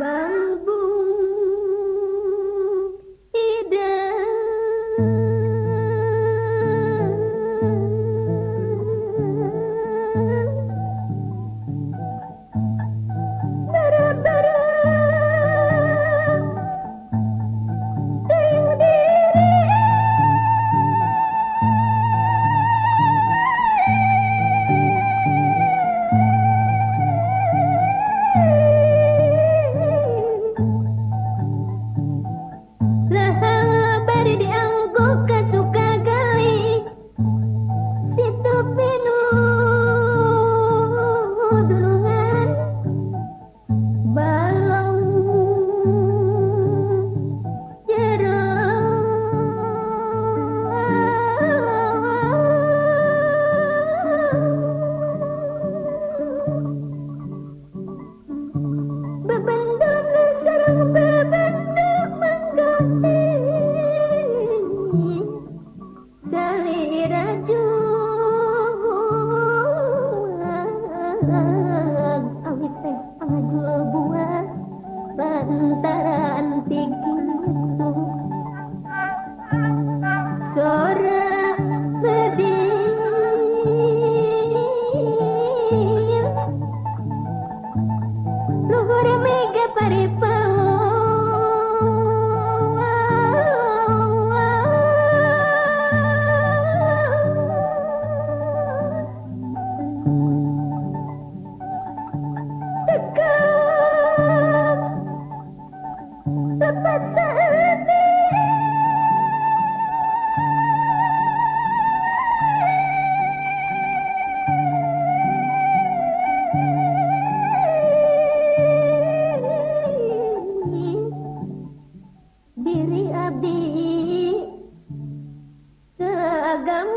Bang. diri Abdi seagam